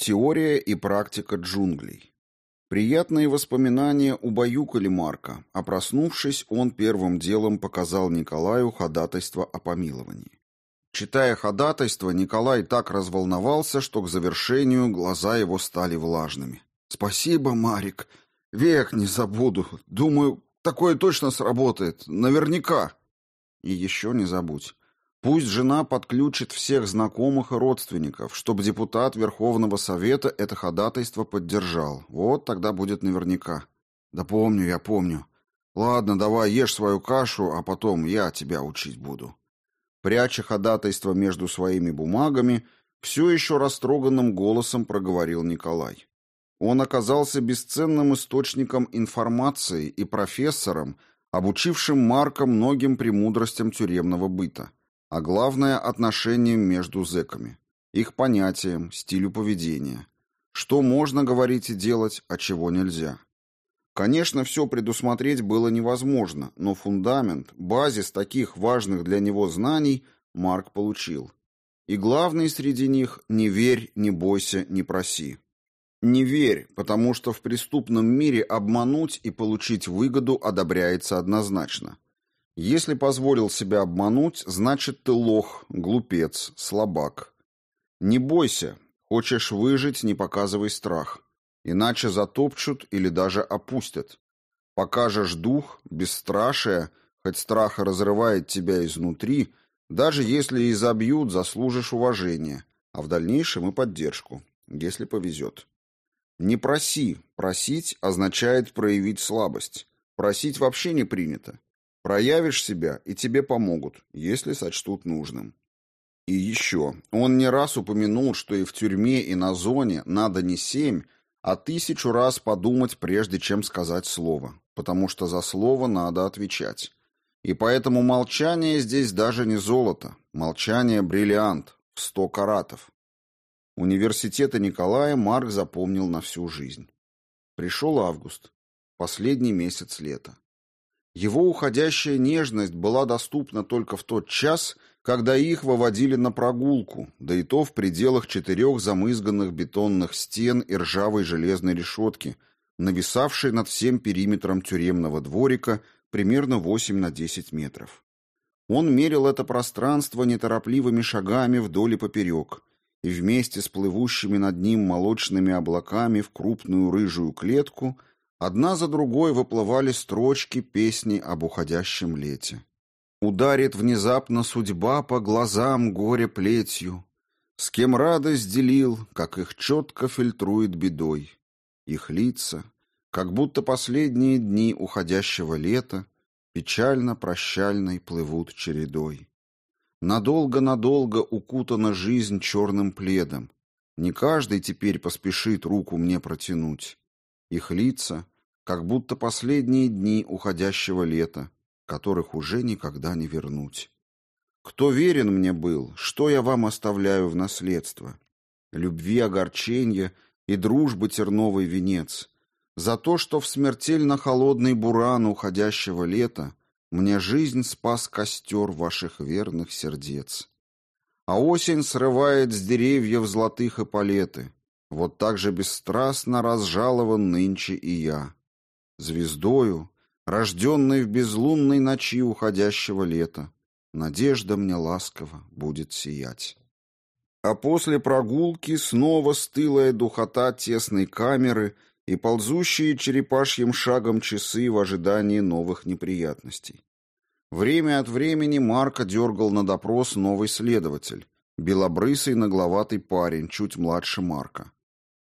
Теория и практика джунглей. Приятные воспоминания убаюкали Марка, а проснувшись, он первым делом показал Николаю ходатайство о помиловании. Читая ходатайство, Николай так разволновался, что к завершению глаза его стали влажными. «Спасибо, Марик. Век не забуду. Думаю, такое точно сработает. Наверняка». «И еще не забудь. Пусть жена подключит всех знакомых и родственников, чтобы депутат Верховного Совета это ходатайство поддержал. Вот тогда будет наверняка. Да помню, я помню. Ладно, давай ешь свою кашу, а потом я тебя учить буду. Пряча ходатайство между своими бумагами, все еще растроганным голосом проговорил Николай. Он оказался бесценным источником информации и профессором, обучившим Марка многим премудростям тюремного быта а главное – отношениям между зэками, их понятиям, стилю поведения, что можно говорить и делать, а чего нельзя. Конечно, все предусмотреть было невозможно, но фундамент, базис таких важных для него знаний Марк получил. И главный среди них – не верь, не бойся, не проси. Не верь, потому что в преступном мире обмануть и получить выгоду одобряется однозначно – если позволил себя обмануть, значит ты лох, глупец, слабак. Не бойся. Хочешь выжить, не показывай страх. Иначе затопчут или даже опустят. Покажешь дух, бесстрашие, хоть страх разрывает тебя изнутри, даже если и забьют, заслужишь уважения, а в дальнейшем и поддержку, если повезет. Не проси. Просить означает проявить слабость. Просить вообще не принято. Проявишь себя, и тебе помогут, если сочтут нужным. И еще, он не раз упомянул, что и в тюрьме, и на зоне надо не семь, а тысячу раз подумать, прежде чем сказать слово, потому что за слово надо отвечать. И поэтому молчание здесь даже не золото, молчание – бриллиант, в сто каратов. Университета Николая Марк запомнил на всю жизнь. Пришел август, последний месяц лета. Его уходящая нежность была доступна только в тот час, когда их выводили на прогулку, да и то в пределах четырех замызганных бетонных стен и ржавой железной решетки, нависавшей над всем периметром тюремного дворика примерно 8 на 10 метров. Он мерил это пространство неторопливыми шагами вдоль и поперек, и вместе с плывущими над ним молочными облаками в крупную рыжую клетку – Одна за другой выплывали строчки песни об уходящем лете. Ударит внезапно судьба по глазам горе плетью. С кем радость делил, как их четко фильтрует бедой. Их лица, как будто последние дни уходящего лета, печально-прощальной плывут чередой. Надолго-надолго укутана жизнь черным пледом. Не каждый теперь поспешит руку мне протянуть. Их лица, как будто последние дни уходящего лета, которых уже никогда не вернуть. Кто верен мне был, что я вам оставляю в наследство? Любви огорченье и дружбы терновый венец. За то, что в смертельно холодный буран уходящего лета мне жизнь спас костер ваших верных сердец. А осень срывает с деревьев золотых эполеты. Вот так же бесстрастно разжалован нынче и я звездою, рожденной в безлунной ночи уходящего лета, надежда мне ласково будет сиять. А после прогулки снова стылая духота тесной камеры и ползущие черепашьим шагом часы в ожидании новых неприятностей. Время от времени Марка дергал на допрос новый следователь, белобрысый нагловатый парень, чуть младше Марка.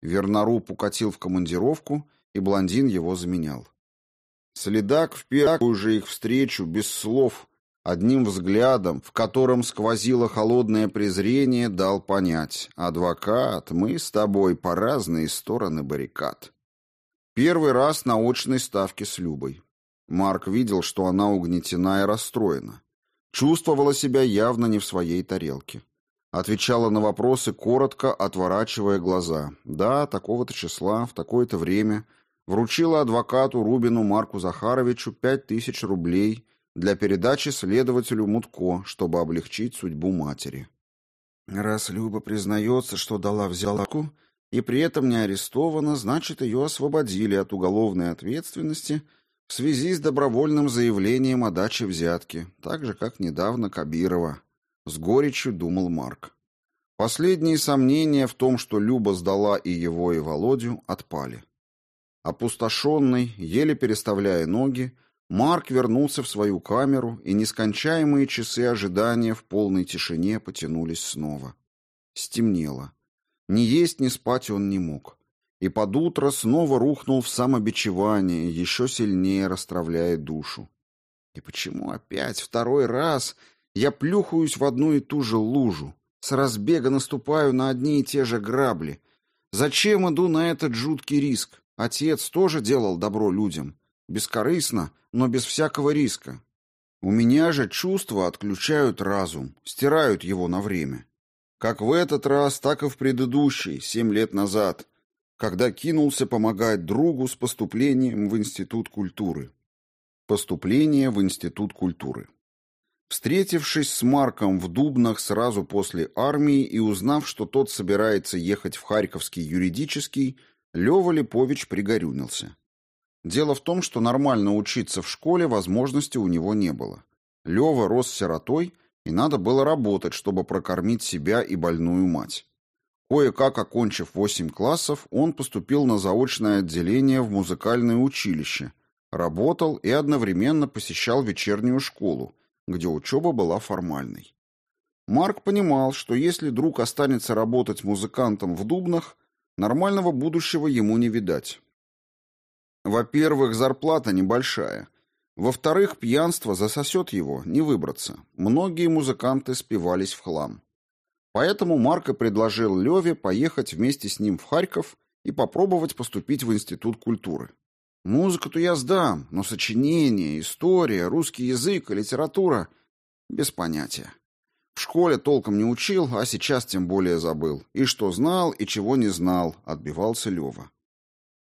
Верноруб укатил в командировку, и блондин его заменял. Следак в первую же их встречу, без слов, одним взглядом, в котором сквозило холодное презрение, дал понять «Адвокат, мы с тобой по разные стороны баррикад». Первый раз на очной ставке с Любой. Марк видел, что она угнетена и расстроена. Чувствовала себя явно не в своей тарелке. Отвечала на вопросы коротко, отворачивая глаза. Да, такого-то числа, в такое-то время – вручила адвокату Рубину Марку Захаровичу пять тысяч рублей для передачи следователю Мутко, чтобы облегчить судьбу матери. Раз Люба признается, что дала взялку, и при этом не арестована, значит, ее освободили от уголовной ответственности в связи с добровольным заявлением о даче взятки, так же, как недавно Кабирова. С горечью думал Марк. Последние сомнения в том, что Люба сдала и его, и Володю, отпали. Опустошенный, еле переставляя ноги, Марк вернулся в свою камеру, и нескончаемые часы ожидания в полной тишине потянулись снова. Стемнело. Ни есть, ни спать он не мог. И под утро снова рухнул в самобичевание, еще сильнее расстравляя душу. И почему опять, второй раз, я плюхаюсь в одну и ту же лужу, с разбега наступаю на одни и те же грабли? Зачем иду на этот жуткий риск? Отец тоже делал добро людям. Бескорыстно, но без всякого риска. У меня же чувства отключают разум, стирают его на время. Как в этот раз, так и в предыдущий, семь лет назад, когда кинулся помогать другу с поступлением в Институт культуры. Поступление в Институт культуры. Встретившись с Марком в Дубнах сразу после армии и узнав, что тот собирается ехать в Харьковский юридический, Лёва Липович пригорюнился. Дело в том, что нормально учиться в школе возможности у него не было. Лёва рос сиротой – и надо было работать, чтобы прокормить себя и больную мать. Кое-как окончив восемь классов, он поступил на заочное отделение в музыкальное училище, работал и одновременно посещал вечернюю школу, где учеба была формальной. Марк понимал, что если друг останется работать музыкантом в Дубнах, нормального будущего ему не видать. Во-первых, зарплата небольшая, во-вторых, пьянство засосет его, не выбраться. Многие музыканты спивались в хлам. Поэтому Марко предложил Леве поехать вместе с ним в Харьков и попробовать поступить в Институт культуры. Музыку-то я сдам, но сочинение, история, русский язык и литература — без понятия. В школе толком не учил, а сейчас тем более забыл. И что знал, и чего не знал, отбивался Лева.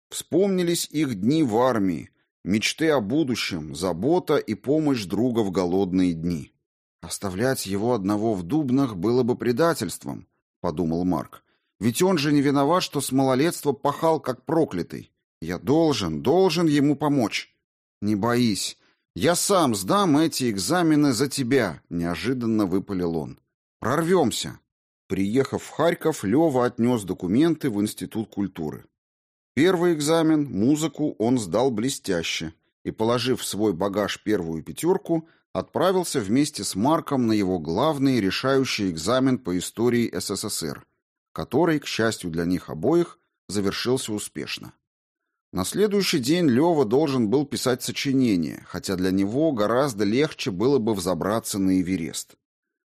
Вспомнились их дни в армии, Мечты о будущем, забота и помощь друга в голодные дни. Оставлять его одного в Дубнах было бы предательством, подумал Марк. Ведь он же не виноват, что с малолетства пахал как проклятый. Я должен, должен ему помочь. Не боись, я сам сдам эти экзамены за тебя, неожиданно выпалил он. Прорвемся. Приехав в Харьков, Лева отнес документы в Институт культуры. Первый экзамен, музыку, он сдал блестяще и, положив в свой багаж первую пятерку, отправился вместе с Марком на его главный решающий экзамен по истории СССР, который, к счастью для них обоих, завершился успешно. На следующий день Лева должен был писать сочинение, хотя для него гораздо легче было бы взобраться на Эверест.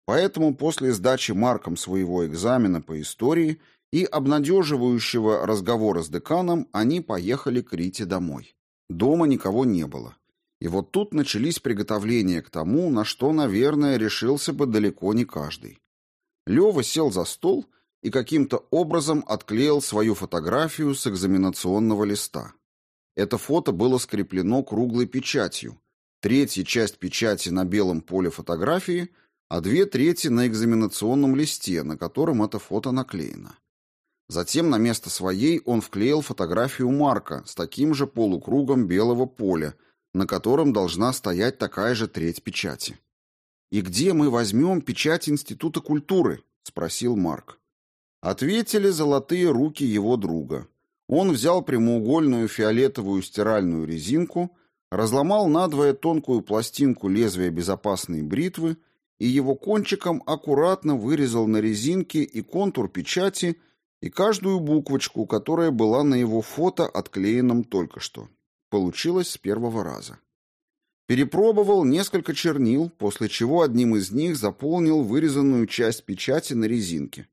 Поэтому после сдачи Марком своего экзамена по истории и обнадеживающего разговора с деканом они поехали к Рите домой. Дома никого не было. И вот тут начались приготовления к тому, на что, наверное, решился бы далеко не каждый. Лева сел за стол и каким-то образом отклеил свою фотографию с экзаменационного листа. Это фото было скреплено круглой печатью. Третья часть печати на белом поле фотографии, а две трети на экзаменационном листе, на котором это фото наклеено. Затем на место своей он вклеил фотографию Марка с таким же полукругом белого поля, на котором должна стоять такая же треть печати. «И где мы возьмем печать Института культуры?» — спросил Марк. Ответили золотые руки его друга. Он взял прямоугольную фиолетовую стиральную резинку, разломал надвое тонкую пластинку лезвия безопасной бритвы и его кончиком аккуратно вырезал на резинке и контур печати и каждую буквочку, которая была на его фото, отклеенном только что. Получилось с первого раза. Перепробовал несколько чернил, после чего одним из них заполнил вырезанную часть печати на резинке.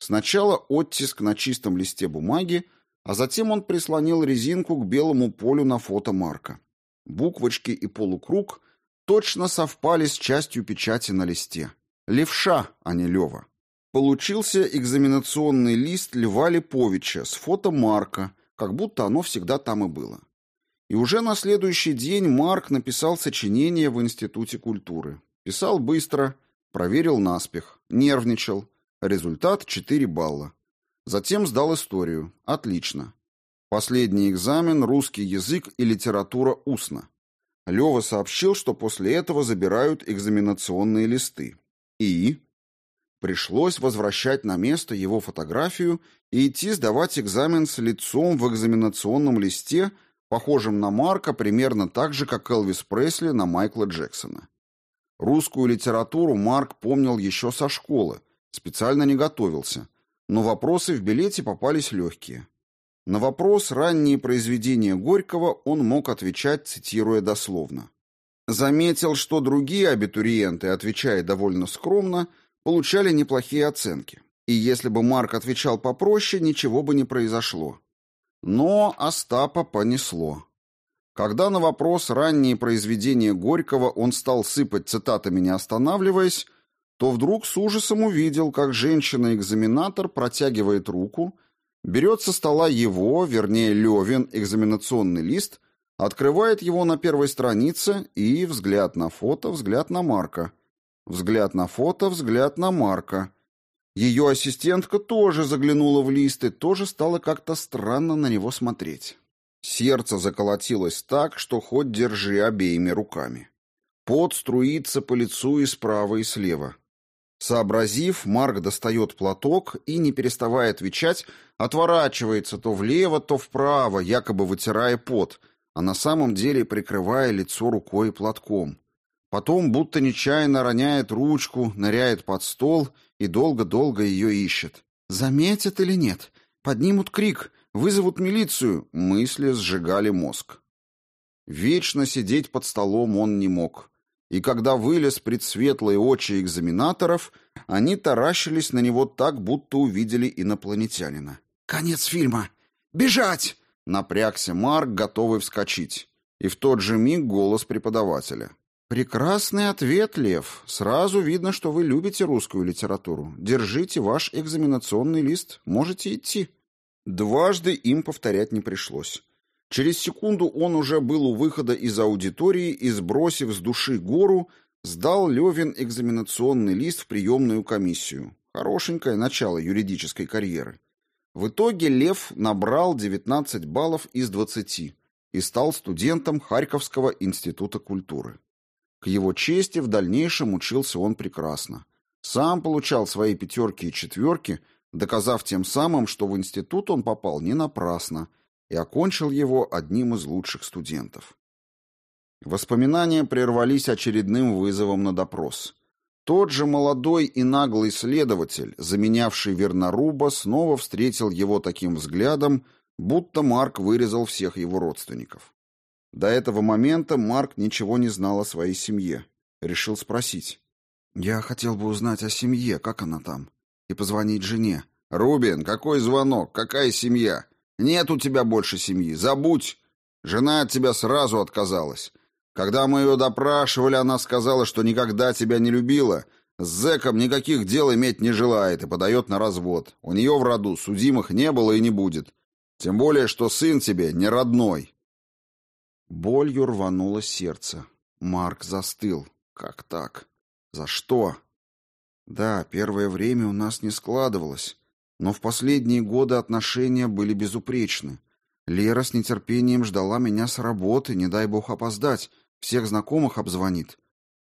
Сначала оттиск на чистом листе бумаги, а затем он прислонил резинку к белому полю на фото Марка. Буквочки и полукруг точно совпали с частью печати на листе. Левша, а не Лева. Получился экзаменационный лист Льва Липовича с фото Марка, как будто оно всегда там и было. И уже на следующий день Марк написал сочинение в Институте культуры. Писал быстро, проверил наспех, нервничал. Результат 4 балла. Затем сдал историю. Отлично. Последний экзамен – русский язык и литература устно. Лёва сообщил, что после этого забирают экзаменационные листы. И пришлось возвращать на место его фотографию и идти сдавать экзамен с лицом в экзаменационном листе, похожим на Марка примерно так же, как Элвис Пресли на Майкла Джексона. Русскую литературу Марк помнил еще со школы, специально не готовился, но вопросы в билете попались легкие. На вопрос «ранние произведения Горького» он мог отвечать, цитируя дословно. Заметил, что другие абитуриенты, отвечая довольно скромно, получали неплохие оценки. И если бы Марк отвечал попроще, ничего бы не произошло. Но Остапа понесло. Когда на вопрос ранние произведения Горького он стал сыпать цитатами, не останавливаясь, то вдруг с ужасом увидел, как женщина-экзаменатор протягивает руку, берет со стола его, вернее Левин, экзаменационный лист, открывает его на первой странице и взгляд на фото, взгляд на Марка. Взгляд на фото, взгляд на Марка. Ее ассистентка тоже заглянула в лист и тоже стала как-то странно на него смотреть. Сердце заколотилось так, что хоть держи обеими руками. Пот струится по лицу и справа, и слева. Сообразив, Марк достает платок и, не переставая отвечать, отворачивается то влево, то вправо, якобы вытирая пот, а на самом деле прикрывая лицо рукой и платком. Потом, будто нечаянно роняет ручку, ныряет под стол и долго-долго ее ищет. Заметят или нет? Поднимут крик, вызовут милицию. Мысли сжигали мозг. Вечно сидеть под столом он не мог. И когда вылез пред светлые очи экзаменаторов, они таращились на него так, будто увидели инопланетянина. «Конец фильма! Бежать!» Напрягся Марк, готовый вскочить. И в тот же миг голос преподавателя. Прекрасный ответ, Лев. Сразу видно, что вы любите русскую литературу. Держите ваш экзаменационный лист, можете идти. Дважды им повторять не пришлось. Через секунду он уже был у выхода из аудитории и, сбросив с души гору, сдал Левин экзаменационный лист в приемную комиссию. Хорошенькое начало юридической карьеры. В итоге Лев набрал 19 баллов из 20 и стал студентом Харьковского института культуры. К его чести в дальнейшем учился он прекрасно. Сам получал свои пятерки и четверки, доказав тем самым, что в институт он попал не напрасно и окончил его одним из лучших студентов. Воспоминания прервались очередным вызовом на допрос. Тот же молодой и наглый следователь, заменявший Верноруба, снова встретил его таким взглядом, будто Марк вырезал всех его родственников. До этого момента Марк ничего не знал о своей семье. Решил спросить. «Я хотел бы узнать о семье, как она там, и позвонить жене». «Рубин, какой звонок? Какая семья? Нет у тебя больше семьи. Забудь. Жена от тебя сразу отказалась. Когда мы ее допрашивали, она сказала, что никогда тебя не любила, с зэком никаких дел иметь не желает и подает на развод. У нее в роду судимых не было и не будет. Тем более, что сын тебе не родной. Болью рвануло сердце. Марк застыл. Как так? За что? Да, первое время у нас не складывалось, но в последние годы отношения были безупречны. Лера с нетерпением ждала меня с работы, не дай бог опоздать, всех знакомых обзвонит.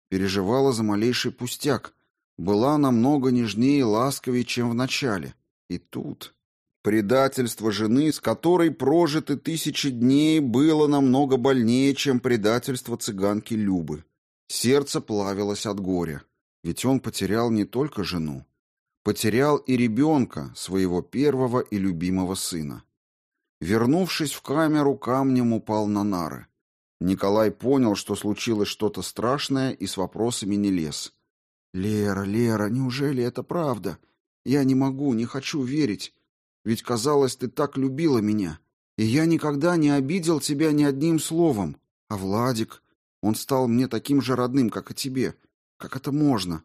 Переживала за малейший пустяк. Была намного нежнее и ласковее, чем в начале. И тут... Предательство жены, с которой прожиты тысячи дней, было намного больнее, чем предательство цыганки Любы. Сердце плавилось от горя, ведь он потерял не только жену, потерял и ребенка, своего первого и любимого сына. Вернувшись в камеру, камнем упал на нары. Николай понял, что случилось что-то страшное, и с вопросами не лез. «Лера, Лера, неужели это правда? Я не могу, не хочу верить. Ведь, казалось, ты так любила меня, и я никогда не обидел тебя ни одним словом. А Владик, он стал мне таким же родным, как и тебе. Как это можно?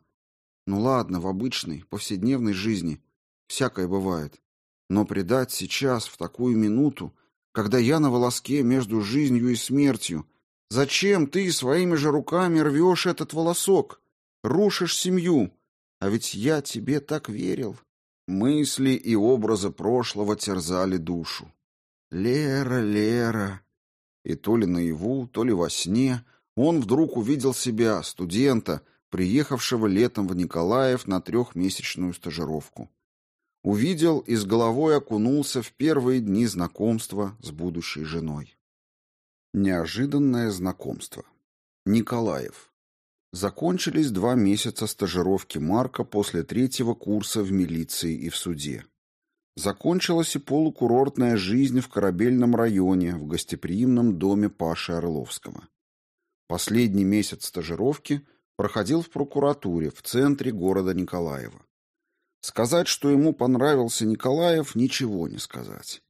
Ну ладно, в обычной, повседневной жизни всякое бывает. Но предать сейчас, в такую минуту, когда я на волоске между жизнью и смертью, зачем ты своими же руками рвешь этот волосок? Рушишь семью. А ведь я тебе так верил. Мысли и образы прошлого терзали душу. «Лера, Лера!» И то ли наяву, то ли во сне он вдруг увидел себя, студента, приехавшего летом в Николаев на трехмесячную стажировку. Увидел и с головой окунулся в первые дни знакомства с будущей женой. Неожиданное знакомство. Николаев. Закончились два месяца стажировки Марка после третьего курса в милиции и в суде. Закончилась и полукурортная жизнь в корабельном районе в гостеприимном доме Паши Орловского. Последний месяц стажировки проходил в прокуратуре в центре города Николаева. Сказать, что ему понравился Николаев, ничего не сказать.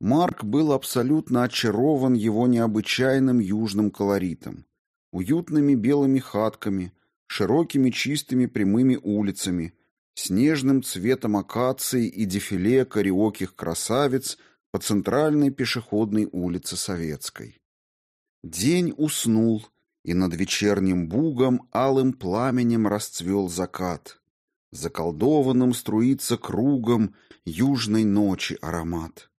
Марк был абсолютно очарован его необычайным южным колоритом, уютными белыми хатками, широкими чистыми прямыми улицами, снежным цветом акации и дефиле кариоких красавиц по центральной пешеходной улице Советской. День уснул, и над вечерним бугом алым пламенем расцвел закат. Заколдованным струится кругом южной ночи аромат.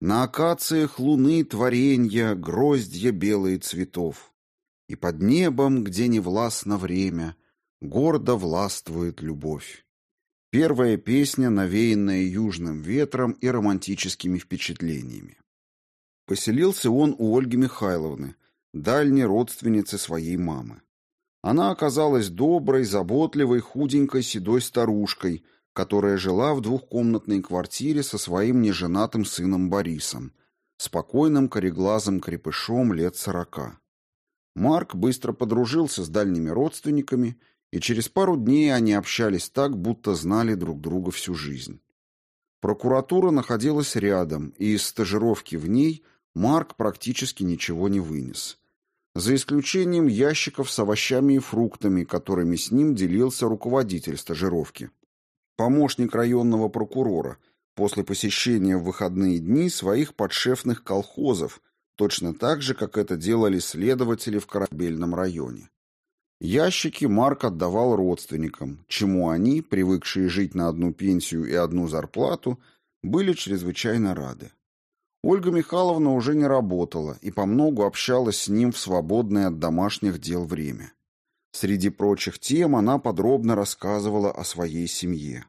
На акациях луны творенья, гроздья белые цветов. И под небом, где не властно время, гордо властвует любовь. Первая песня, навеянная южным ветром и романтическими впечатлениями. Поселился он у Ольги Михайловны, дальней родственницы своей мамы. Она оказалась доброй, заботливой, худенькой, седой старушкой, которая жила в двухкомнатной квартире со своим неженатым сыном Борисом, спокойным кореглазым крепышом лет сорока. Марк быстро подружился с дальними родственниками, и через пару дней они общались так, будто знали друг друга всю жизнь. Прокуратура находилась рядом, и из стажировки в ней Марк практически ничего не вынес. За исключением ящиков с овощами и фруктами, которыми с ним делился руководитель стажировки. Помощник районного прокурора, после посещения в выходные дни своих подшефных колхозов, точно так же, как это делали следователи в корабельном районе. Ящики Марк отдавал родственникам, чему они, привыкшие жить на одну пенсию и одну зарплату, были чрезвычайно рады. Ольга Михайловна уже не работала и помногу общалась с ним в свободное от домашних дел время. Среди прочих тем она подробно рассказывала о своей семье.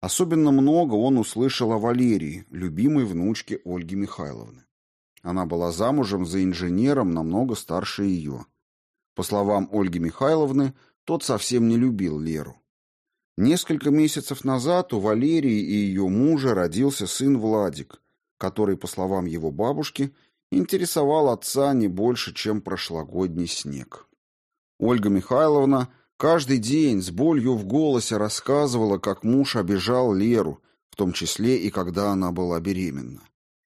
Особенно много он услышал о Валерии, любимой внучке Ольги Михайловны. Она была замужем за инженером намного старше ее. По словам Ольги Михайловны, тот совсем не любил Леру. Несколько месяцев назад у Валерии и ее мужа родился сын Владик, который, по словам его бабушки, интересовал отца не больше, чем прошлогодний снег. Ольга Михайловна каждый день с болью в голосе рассказывала, как муж обижал Леру, в том числе и когда она была беременна.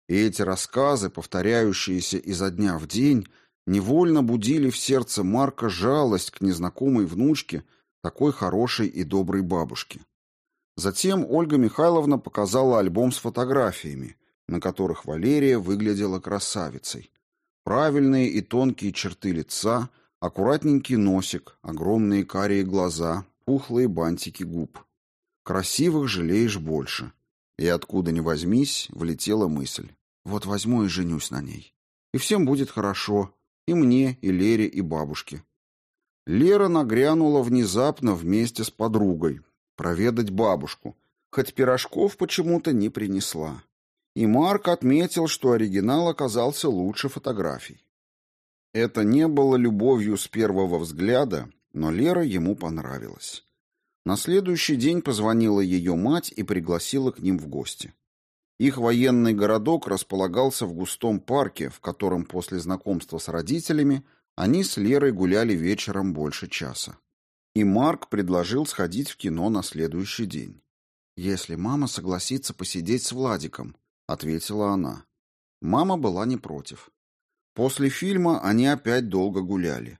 И эти рассказы, повторяющиеся изо дня в день, невольно будили в сердце Марка жалость к незнакомой внучке такой хорошей и доброй бабушки. Затем Ольга Михайловна показала альбом с фотографиями, на которых Валерия выглядела красавицей. Правильные и тонкие черты лица, аккуратненький носик, огромные карие глаза, пухлые бантики губ. Красивых жалеешь больше. И откуда ни возьмись, влетела мысль. Вот возьму и женюсь на ней. И всем будет хорошо. И мне, и Лере, и бабушке. Лера нагрянула внезапно вместе с подругой. Проведать бабушку. Хоть пирожков почему-то не принесла. И Марк отметил, что оригинал оказался лучше фотографий. Это не было любовью с первого взгляда, но Лера ему понравилась. На следующий день позвонила ее мать и пригласила к ним в гости. Их военный городок располагался в густом парке, в котором после знакомства с родителями они с Лерой гуляли вечером больше часа. И Марк предложил сходить в кино на следующий день. «Если мама согласится посидеть с Владиком», — ответила она. Мама была не против. После фильма они опять долго гуляли.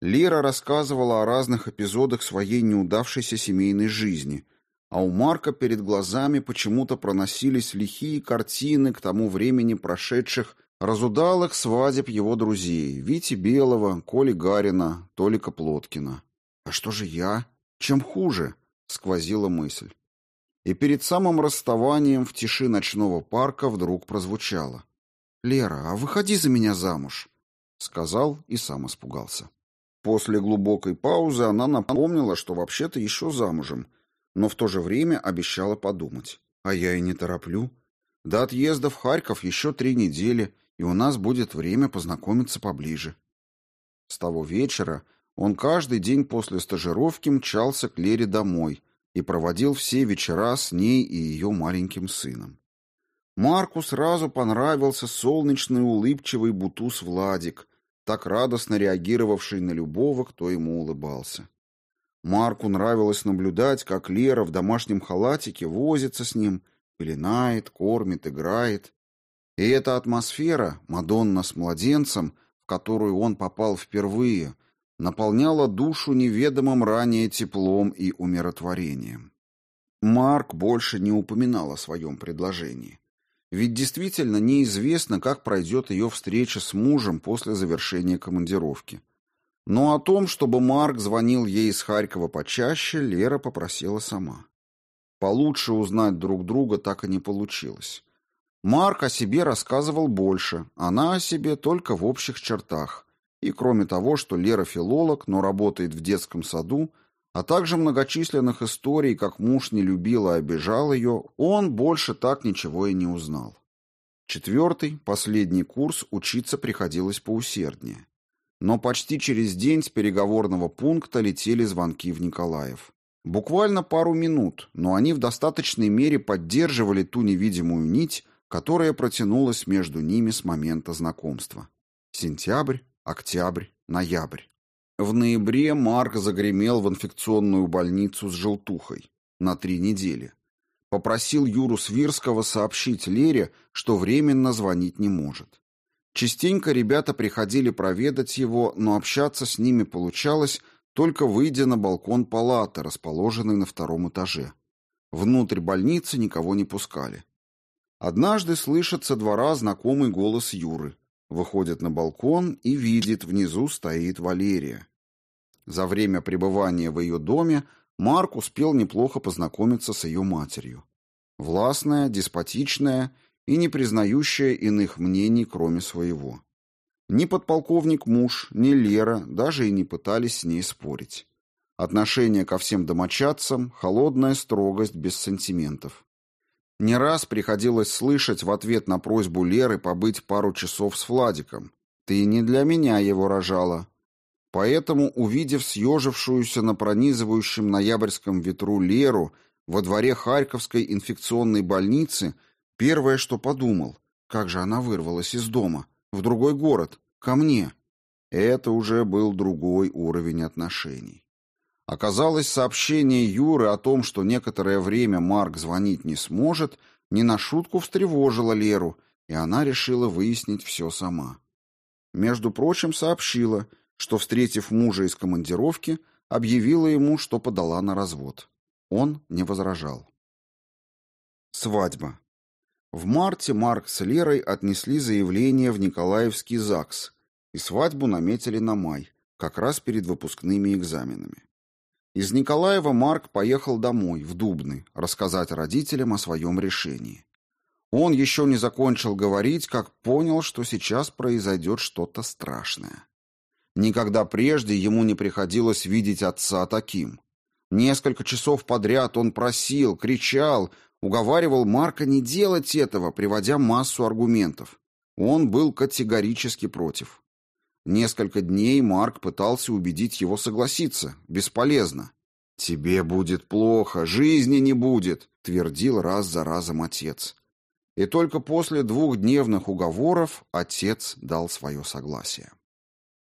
Лера рассказывала о разных эпизодах своей неудавшейся семейной жизни — а у Марка перед глазами почему-то проносились лихие картины к тому времени прошедших разудалых свадеб его друзей Вити Белого, Коли Гарина, Толика Плоткина. «А что же я? Чем хуже?» — сквозила мысль. И перед самым расставанием в тиши ночного парка вдруг прозвучало. «Лера, а выходи за меня замуж!» Сказал и сам испугался. После глубокой паузы она напомнила, что вообще-то еще замужем, но в то же время обещала подумать. «А я и не тороплю. До отъезда в Харьков еще три недели, и у нас будет время познакомиться поближе». С того вечера он каждый день после стажировки мчался к Лере домой и проводил все вечера с ней и ее маленьким сыном. Марку сразу понравился солнечный улыбчивый бутуз Владик, так радостно реагировавший на любого, кто ему улыбался. Марку нравилось наблюдать, как Лера в домашнем халатике возится с ним, пеленает, кормит, играет. И эта атмосфера, Мадонна с младенцем, в которую он попал впервые, наполняла душу неведомым ранее теплом и умиротворением. Марк больше не упоминал о своем предложении. Ведь действительно неизвестно, как пройдет ее встреча с мужем после завершения командировки. Но о том, чтобы Марк звонил ей из Харькова почаще, Лера попросила сама. Получше узнать друг друга так и не получилось. Марк о себе рассказывал больше, она о себе только в общих чертах. И кроме того, что Лера филолог, но работает в детском саду, а также многочисленных историй, как муж не любил и обижал ее, он больше так ничего и не узнал. Четвертый, последний курс, учиться приходилось поусерднее. Но почти через день с переговорного пункта летели звонки в Николаев. Буквально пару минут, но они в достаточной мере поддерживали ту невидимую нить, которая протянулась между ними с момента знакомства. Сентябрь, октябрь, ноябрь. В ноябре Марк загремел в инфекционную больницу с желтухой на три недели. Попросил Юру Свирского сообщить Лере, что временно звонить не может. Частенько ребята приходили проведать его, но общаться с ними получалось, только выйдя на балкон палаты, расположенной на втором этаже. Внутрь больницы никого не пускали. Однажды слышит со двора знакомый голос Юры. Выходит на балкон и видит, внизу стоит Валерия. За время пребывания в ее доме Марк успел неплохо познакомиться с ее матерью. Властная, деспотичная и не признающая иных мнений, кроме своего. Ни подполковник муж, ни Лера даже и не пытались с ней спорить. Отношение ко всем домочадцам, холодная строгость без сантиментов. Не раз приходилось слышать в ответ на просьбу Леры побыть пару часов с Владиком. «Ты не для меня его рожала». Поэтому, увидев съежившуюся на пронизывающем ноябрьском ветру Леру во дворе Харьковской инфекционной больницы, первое, что подумал, как же она вырвалась из дома, в другой город, ко мне. Это уже был другой уровень отношений. Оказалось, сообщение Юры о том, что некоторое время Марк звонить не сможет, не на шутку встревожило Леру, и она решила выяснить все сама. Между прочим, сообщила, что, встретив мужа из командировки, объявила ему, что подала на развод. Он не возражал. Свадьба. В марте Марк с Лерой отнесли заявление в Николаевский ЗАГС, и свадьбу наметили на май, как раз перед выпускными экзаменами. Из Николаева Марк поехал домой, в Дубны, рассказать родителям о своем решении. Он еще не закончил говорить, как понял, что сейчас произойдет что-то страшное. Никогда прежде ему не приходилось видеть отца таким. Несколько часов подряд он просил, кричал, уговаривал Марка не делать этого, приводя массу аргументов. Он был категорически против. Несколько дней Марк пытался убедить его согласиться. Бесполезно. «Тебе будет плохо, жизни не будет», — твердил раз за разом отец. И только после двухдневных уговоров отец дал свое согласие.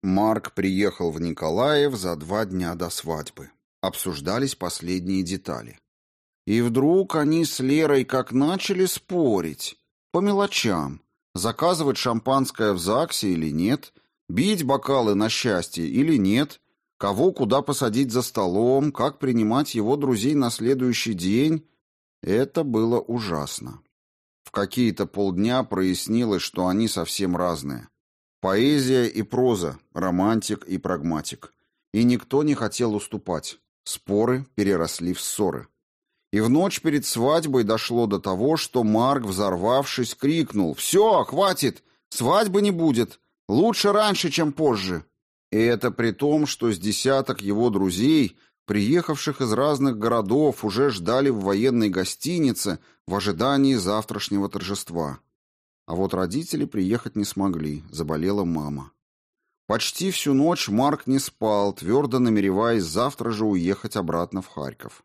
Марк приехал в Николаев за два дня до свадьбы. Обсуждались последние детали. И вдруг они с Лерой как начали спорить. По мелочам. Заказывать шампанское в ЗАГСе или нет — Бить бокалы на счастье или нет, кого куда посадить за столом, как принимать его друзей на следующий день — это было ужасно. В какие-то полдня прояснилось, что они совсем разные. Поэзия и проза, романтик и прагматик. И никто не хотел уступать. Споры переросли в ссоры. И в ночь перед свадьбой дошло до того, что Марк, взорвавшись, крикнул «Все, хватит! Свадьбы не будет! Лучше раньше, чем позже!» И это при том, что с десяток его друзей, приехавших из разных городов, уже ждали в военной гостинице в ожидании завтрашнего торжества. А вот родители приехать не смогли, заболела мама. Почти всю ночь Марк не спал, твердо намереваясь завтра же уехать обратно в Харьков.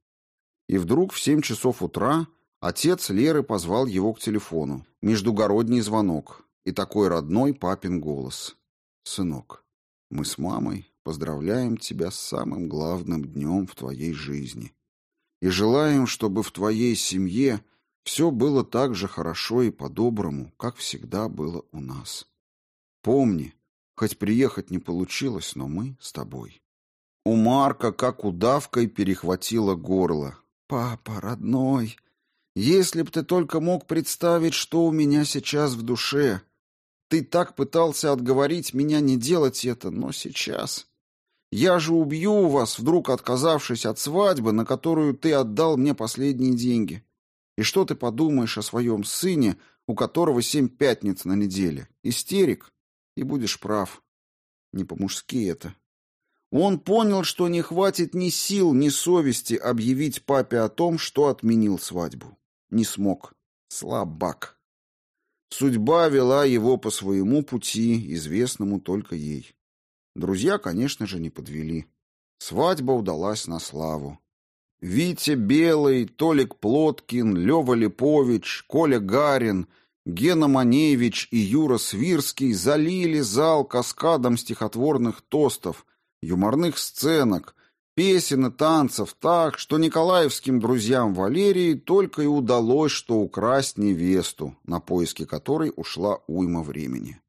И вдруг в семь часов утра отец Леры позвал его к телефону. Междугородний звонок и такой родной папин голос. «Сынок, мы с мамой поздравляем тебя с самым главным днем в твоей жизни и желаем, чтобы в твоей семье все было так же хорошо и по-доброму, как всегда было у нас. Помни, хоть приехать не получилось, но мы с тобой. У Марка, как удавкой, перехватило горло. «Папа, родной, если б ты только мог представить, что у меня сейчас в душе. Ты так пытался отговорить меня не делать это, но сейчас... Я же убью вас, вдруг отказавшись от свадьбы, на которую ты отдал мне последние деньги. И что ты подумаешь о своем сыне, у которого семь пятниц на неделе? Истерик? И будешь прав. Не по-мужски это. Он понял, что не хватит ни сил, ни совести объявить папе о том, что отменил свадьбу. Не смог. Слабак. Судьба вела его по своему пути, известному только ей. Друзья, конечно же, не подвели. Свадьба удалась на славу. Витя Белый, Толик Плоткин, Лёва Липович, Коля Гарин, Гена Маневич и Юра Свирский залили зал каскадом стихотворных тостов, юморных сценок, песен и танцев так, что николаевским друзьям Валерии только и удалось что украсть невесту, на поиски которой ушла уйма времени.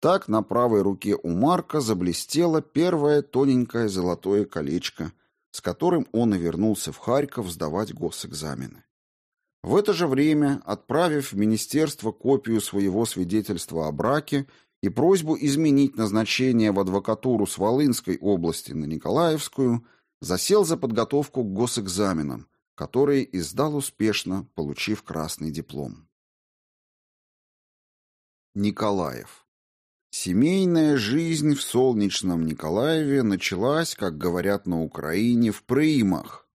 Так на правой руке у Марка заблестело первое тоненькое золотое колечко – с которым он и вернулся в Харьков сдавать госэкзамены. В это же время, отправив в министерство копию своего свидетельства о браке и просьбу изменить назначение в адвокатуру с Волынской области на Николаевскую, засел за подготовку к госэкзаменам, которые и сдал успешно, получив красный диплом. Николаев Семейная жизнь в солнечном Николаеве началась, как говорят на Украине, в Прымах,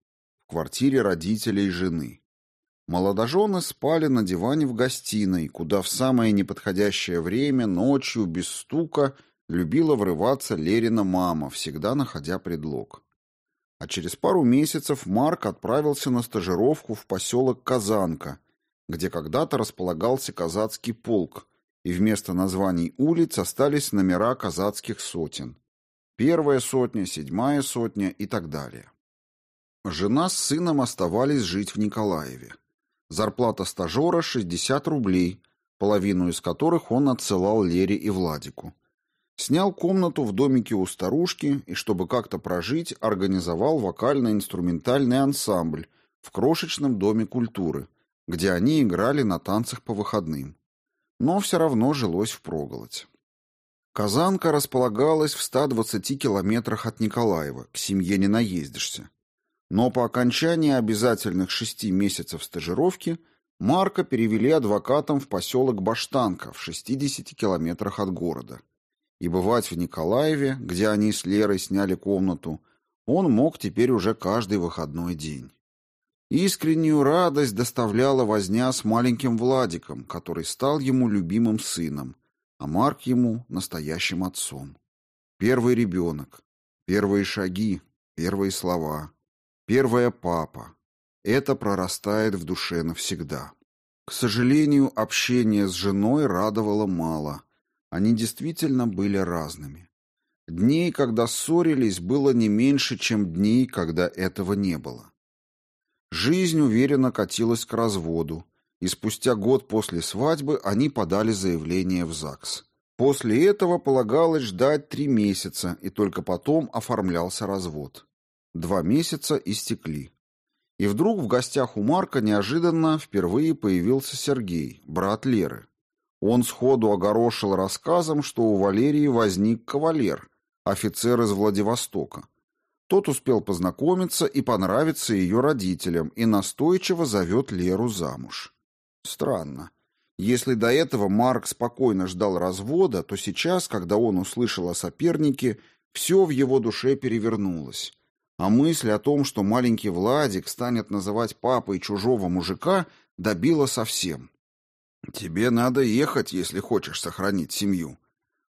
в квартире родителей жены. Молодожены спали на диване в гостиной, куда в самое неподходящее время, ночью, без стука, любила врываться Лерина мама, всегда находя предлог. А через пару месяцев Марк отправился на стажировку в поселок Казанка, где когда-то располагался казацкий полк, и вместо названий улиц остались номера казацких сотен. Первая сотня, седьмая сотня и так далее. Жена с сыном оставались жить в Николаеве. Зарплата стажера 60 рублей, половину из которых он отсылал Лере и Владику. Снял комнату в домике у старушки и, чтобы как-то прожить, организовал вокально-инструментальный ансамбль в крошечном доме культуры, где они играли на танцах по выходным но все равно жилось впроголодь. Казанка располагалась в 120 километрах от Николаева, к семье не наездишься. Но по окончании обязательных шести месяцев стажировки Марка перевели адвокатом в поселок Баштанка в 60 километрах от города. И бывать в Николаеве, где они с Лерой сняли комнату, он мог теперь уже каждый выходной день. Искреннюю радость доставляла возня с маленьким Владиком, который стал ему любимым сыном, а Марк ему настоящим отцом. Первый ребенок, первые шаги, первые слова, первая папа. Это прорастает в душе навсегда. К сожалению, общение с женой радовало мало. Они действительно были разными. Дней, когда ссорились, было не меньше, чем дней, когда этого не было. Жизнь уверенно катилась к разводу, и спустя год после свадьбы они подали заявление в ЗАГС. После этого полагалось ждать три месяца, и только потом оформлялся развод. Два месяца истекли. И вдруг в гостях у Марка неожиданно впервые появился Сергей, брат Леры. Он сходу огорошил рассказом, что у Валерии возник кавалер, офицер из Владивостока. Тот успел познакомиться и понравиться ее родителям и настойчиво зовет Леру замуж. Странно. Если до этого Марк спокойно ждал развода, то сейчас, когда он услышал о сопернике, все в его душе перевернулось. А мысль о том, что маленький Владик станет называть папой чужого мужика, добила совсем. «Тебе надо ехать, если хочешь сохранить семью».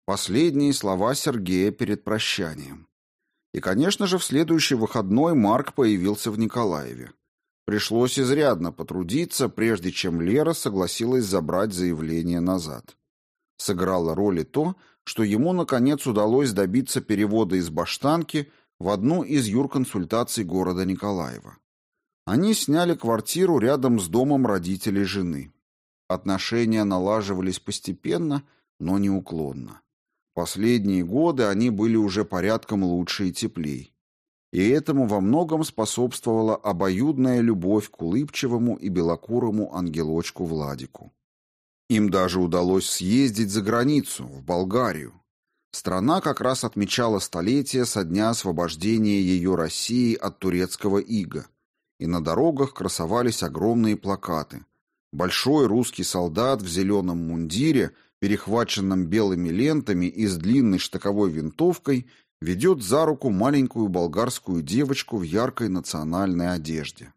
Последние слова Сергея перед прощанием. И, конечно же, в следующий выходной Марк появился в Николаеве. Пришлось изрядно потрудиться, прежде чем Лера согласилась забрать заявление назад. Сыграло роль и то, что ему, наконец, удалось добиться перевода из Баштанки в одну из юрконсультаций города Николаева. Они сняли квартиру рядом с домом родителей жены. Отношения налаживались постепенно, но неуклонно. Последние годы они были уже порядком лучше и теплей и этому во многом способствовала обоюдная любовь к улыбчивому и белокурому ангелочку Владику. Им даже удалось съездить за границу, в Болгарию. Страна как раз отмечала столетие со дня освобождения ее России от турецкого ига, и на дорогах красовались огромные плакаты. Большой русский солдат в зеленом мундире, перехваченном белыми лентами и с длинной штыковой винтовкой, ведет за руку маленькую болгарскую девочку в яркой национальной одежде.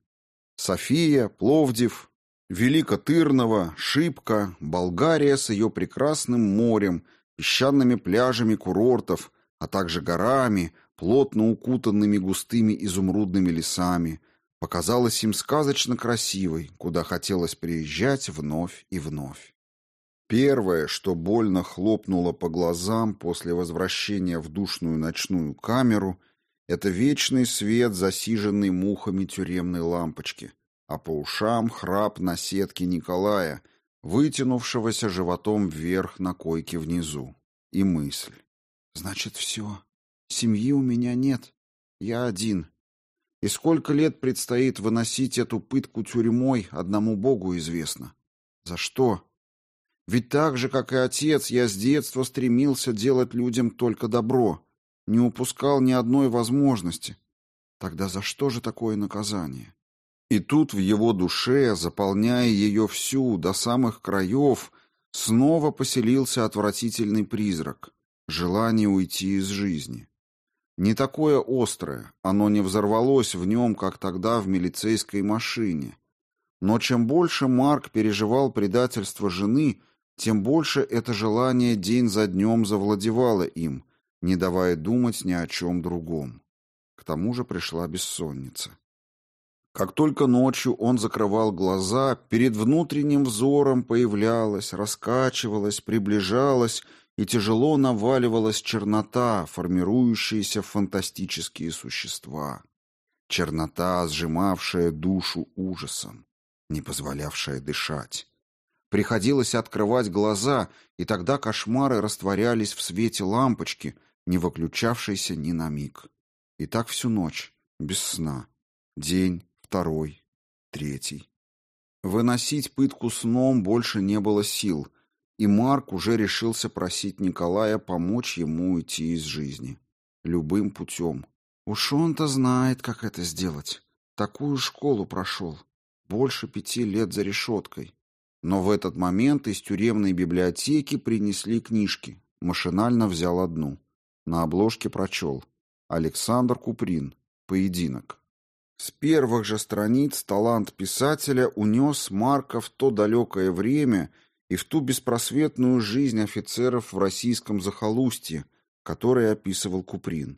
София, Пловдив, Великотырново, Шипка, Болгария с ее прекрасным морем, песчаными пляжами курортов, а также горами, плотно укутанными густыми изумрудными лесами, показалась им сказочно красивой, куда хотелось приезжать вновь и вновь. Первое, что больно хлопнуло по глазам после возвращения в душную ночную камеру, это вечный свет засиженной мухами тюремной лампочки, а по ушам храп на сетке Николая, вытянувшегося животом вверх на койке внизу. И мысль. «Значит, все. Семьи у меня нет. Я один. И сколько лет предстоит выносить эту пытку тюрьмой, одному Богу известно. За что?» Ведь так же, как и отец, я с детства стремился делать людям только добро, не упускал ни одной возможности. Тогда за что же такое наказание? И тут в его душе, заполняя ее всю, до самых краев, снова поселился отвратительный призрак — желание уйти из жизни. Не такое острое, оно не взорвалось в нем, как тогда в милицейской машине. Но чем больше Марк переживал предательство жены — тем больше это желание день за днем завладевало им, не давая думать ни о чем другом. К тому же пришла бессонница. Как только ночью он закрывал глаза, перед внутренним взором появлялась, раскачивалась, приближалась и тяжело наваливалась чернота, формирующаяся в фантастические существа. Чернота, сжимавшая душу ужасом, не позволявшая дышать. Приходилось открывать глаза, и тогда кошмары растворялись в свете лампочки, не выключавшейся ни на миг. И так всю ночь, без сна. День, второй, третий. Выносить пытку сном больше не было сил, и Марк уже решился просить Николая помочь ему уйти из жизни. Любым путем. Уж он-то знает, как это сделать. Такую школу прошел. Больше пяти лет за решеткой. Но в этот момент из тюремной библиотеки принесли книжки. Машинально взял одну. На обложке прочел. Александр Куприн. Поединок. С первых же страниц талант писателя унес Марка в то далекое время и в ту беспросветную жизнь офицеров в российском захолустье, который описывал Куприн.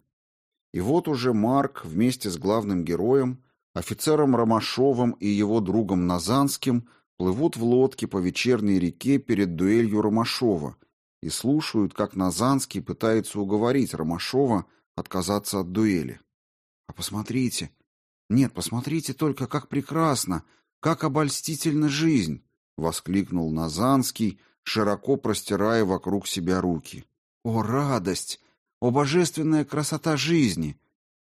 И вот уже Марк вместе с главным героем, офицером Ромашовым и его другом Назанским плывут в лодке по вечерней реке перед дуэлью Ромашова и слушают, как Назанский пытается уговорить Ромашова отказаться от дуэли. А посмотрите, нет, посмотрите только, как прекрасно, как обольстительна жизнь, воскликнул Назанский, широко простирая вокруг себя руки. О радость, о божественная красота жизни!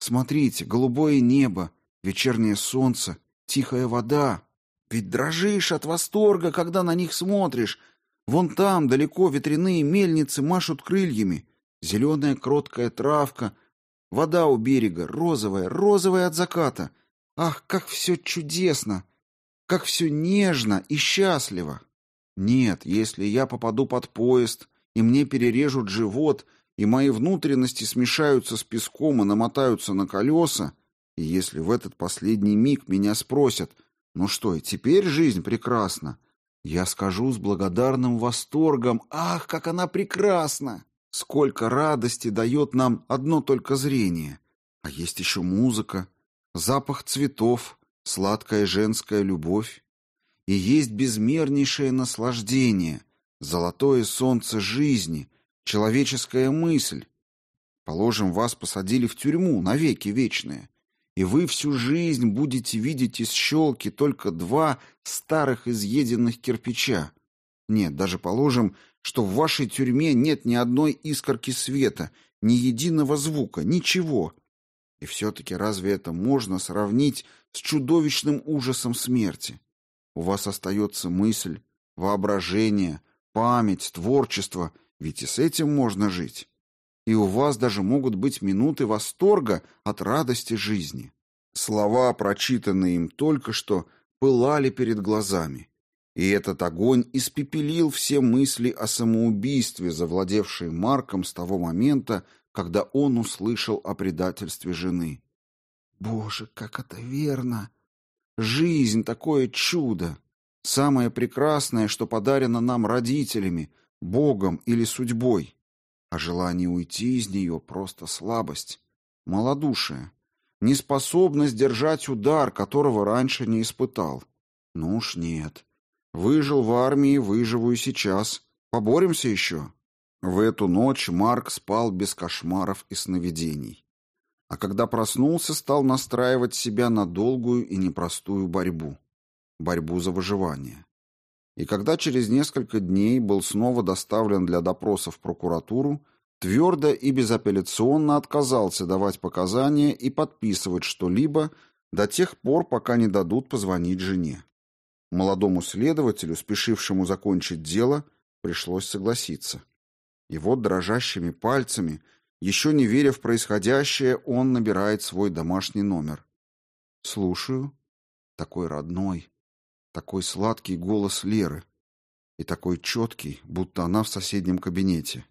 Смотрите, голубое небо, вечернее солнце, тихая вода. Ведь дрожишь от восторга, когда на них смотришь. Вон там, далеко, ветряные мельницы машут крыльями. Зеленая кроткая травка. Вода у берега, розовая, розовая от заката. Ах, как все чудесно! Как все нежно и счастливо! Нет, если я попаду под поезд, и мне перережут живот, и мои внутренности смешаются с песком и намотаются на колеса, и если в этот последний миг меня спросят, ну что, и теперь жизнь прекрасна, я скажу с благодарным восторгом, ах, как она прекрасна! Сколько радости дает нам одно только зрение. А есть еще музыка, запах цветов, сладкая женская любовь. И есть безмернейшее наслаждение, золотое солнце жизни, человеческая мысль. Положим, вас посадили в тюрьму навеки вечные, и вы всю жизнь будете видеть из щелки только два старых изъеденных кирпича. Нет, даже положим, что в вашей тюрьме нет ни одной искорки света, ни единого звука, ничего. И все-таки разве это можно сравнить с чудовищным ужасом смерти? У вас остается мысль, воображение, память, творчество, ведь и с этим можно жить. И у вас даже могут быть минуты восторга от радости жизни. Слова, прочитанные им только что, пылали перед глазами. И этот огонь испепелил все мысли о самоубийстве, завладевшие Марком с того момента, когда он услышал о предательстве жены. Боже, как это верно! Жизнь — такое чудо! Самое прекрасное, что подарено нам родителями, Богом или судьбой. А желание уйти из нее — просто слабость, малодушие, неспособность держать удар, которого раньше не испытал. Ну уж нет. Выжил в армии, выживу и сейчас. Поборемся еще. В эту ночь Марк спал без кошмаров и сновидений. А когда проснулся, стал настраивать себя на долгую и непростую борьбу. Борьбу за выживание. И когда через несколько дней был снова доставлен для допроса в прокуратуру, твердо и безапелляционно отказался давать показания и подписывать что-либо до тех пор, пока не дадут позвонить жене. Молодому следователю, спешившему закончить дело, пришлось согласиться. И вот дрожащими пальцами, еще не веря в происходящее, он набирает свой домашний номер. «Слушаю». Такой родной, такой сладкий голос Леры. И такой четкий, будто она в соседнем кабинете.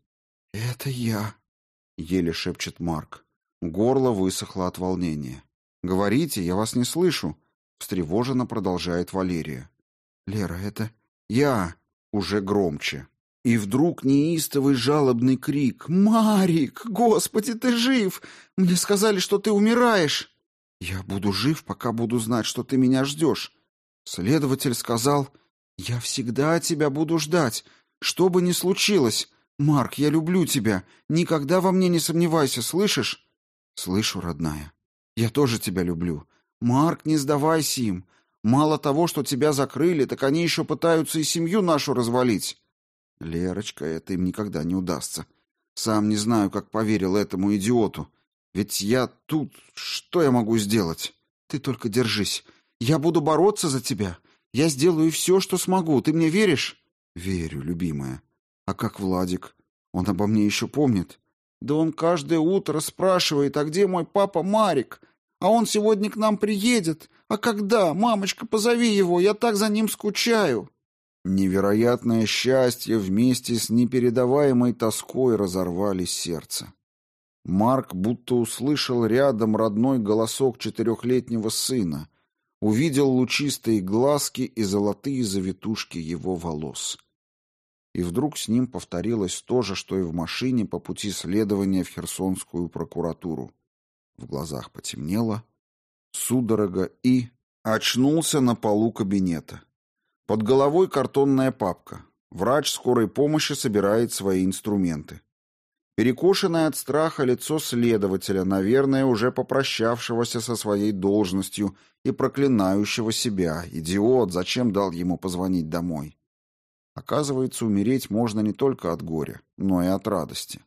«Это я», — еле шепчет Марк. Горло высохло от волнения. «Говорите, я вас не слышу», встревоженно продолжает Валерия. Лера, это я, уже громче. И вдруг неистовый жалобный крик: "Марик, господи, ты жив! Мне сказали, что ты умираешь". Я буду жив, пока буду знать, что ты меня ждешь. Следователь сказал: "Я всегда тебя буду ждать, что бы ни случилось. Марк, я люблю тебя. Никогда во мне не сомневайся, слышишь?" "Слышу, родная. Я тоже тебя люблю. Марк, не сдавайся им. Мало того, что тебя закрыли, так они еще пытаются и семью нашу развалить. Лерочка, это им никогда не удастся. Сам не знаю, как поверил этому идиоту. Ведь я тут... Что я могу сделать? Ты только держись. Я буду бороться за тебя. Я сделаю все, что смогу. Ты мне веришь? Верю, любимая. А как Владик? Он обо мне еще помнит? Да он каждое утро спрашивает, а где мой папа Марик? А он сегодня к нам приедет. А когда? Мамочка, позови его, я так за ним скучаю. Невероятное счастье вместе с непередаваемой тоской разорвали сердце. Марк будто услышал рядом родной голосок четырехлетнего сына, увидел лучистые глазки и золотые завитушки его волос. И вдруг с ним повторилось то же, что и в машине по пути следования в Херсонскую прокуратуру. В глазах потемнело, судорога и... Очнулся на полу кабинета. Под головой картонная папка. Врач скорой помощи собирает свои инструменты. Перекошенное от страха лицо следователя, наверное, уже попрощавшегося со своей должностью и проклинающего себя. Идиот, зачем дал ему позвонить домой? Оказывается, умереть можно не только от горя, но и от радости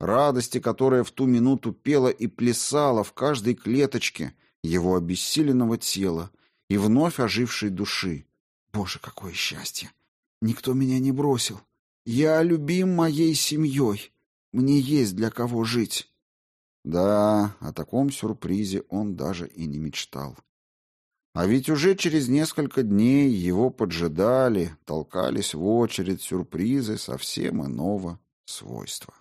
радости, которая в ту минуту пела и плясала в каждой клеточке его обессиленного тела и вновь ожившей души. Боже, какое счастье! Никто меня не бросил. Я любим моей семьей. Мне есть для кого жить. Да, о таком сюрпризе он даже и не мечтал. А ведь уже через несколько дней его поджидали, толкались в очередь сюрпризы совсем иного свойства.